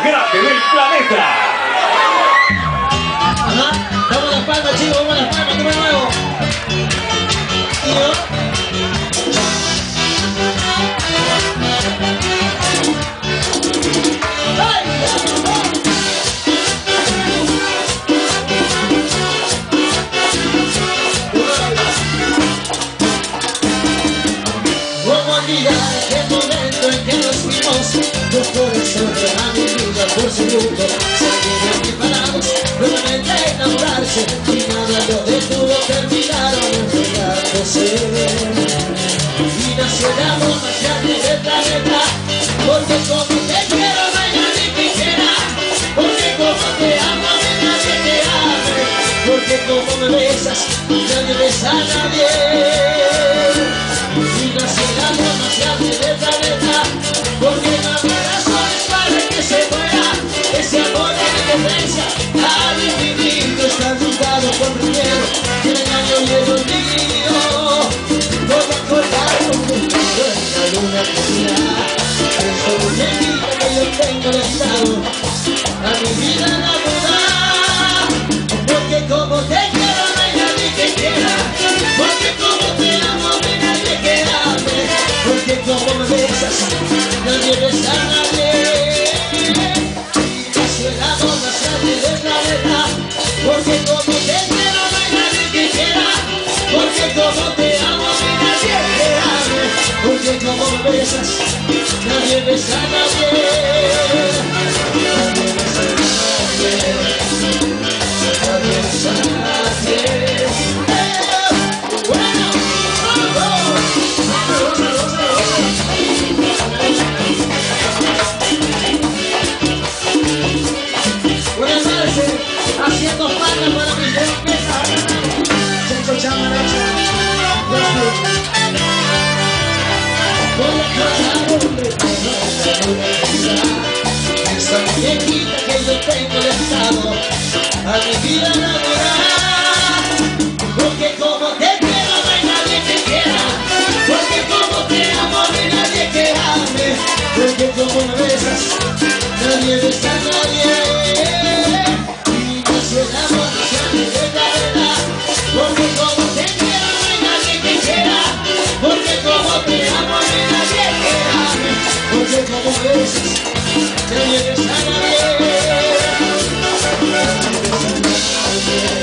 más grande del planeta. Ajá, vamos las palmas, chicos, vamos las palmas, de nuevo. Y yo. ¿Cómo olvidar aquel momento en que nos a mi vida por segundo Se quedan preparados nuevamente enamorarse Y nada lo detuvo, terminaron enredándose Y nació el amor más grande del Porque como te quiero nadie que quiera Porque como te amo nadie que ame Porque como me besas nadie besa a nadie y nació el amor más A mi vida enamorada Porque como te quiero no hay nadie que quiera. Porque como te amo no hay nadie que ame. Porque como me besas nadie besa a nadie. Y nació el amor más grande del planeta Porque como te Porque como besas nadie besa a nadie a mi vida enamorada. Porque como te quiero no hay nadie que quiera. Porque como te amo no hay nadie que ame. Porque como me besas, nadie besa a Yeah.